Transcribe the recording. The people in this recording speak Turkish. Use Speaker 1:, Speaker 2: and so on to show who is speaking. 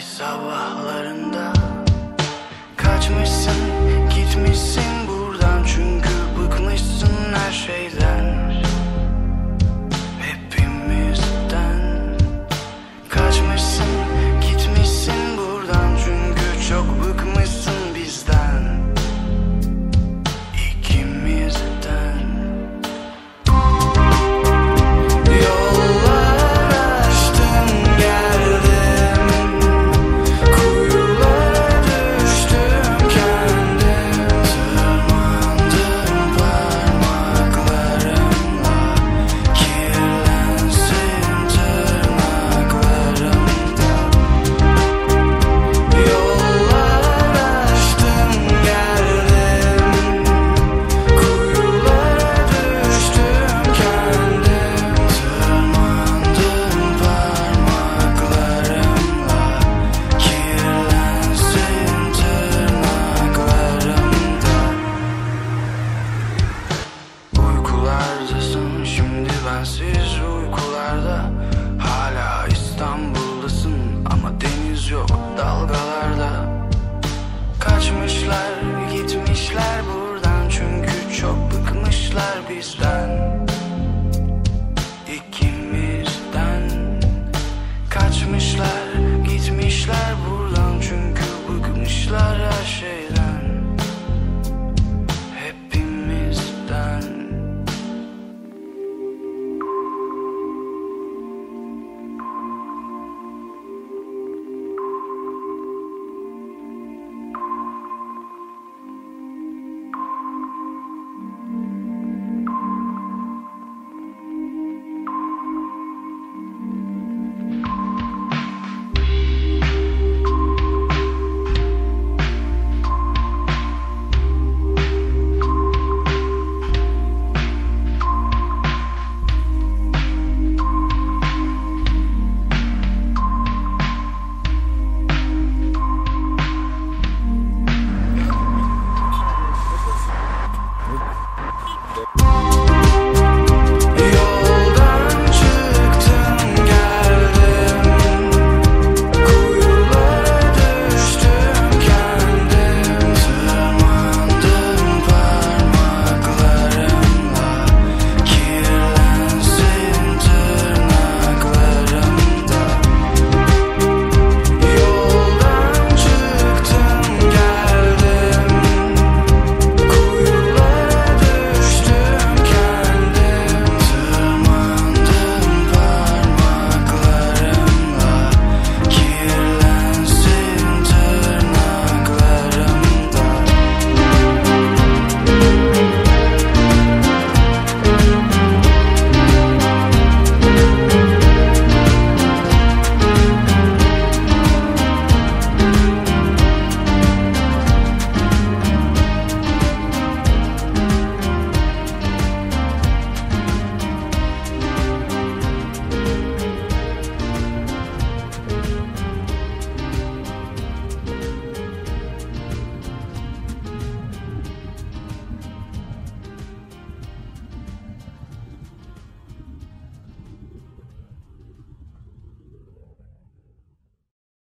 Speaker 1: sabahlarında kaçmışsın. долго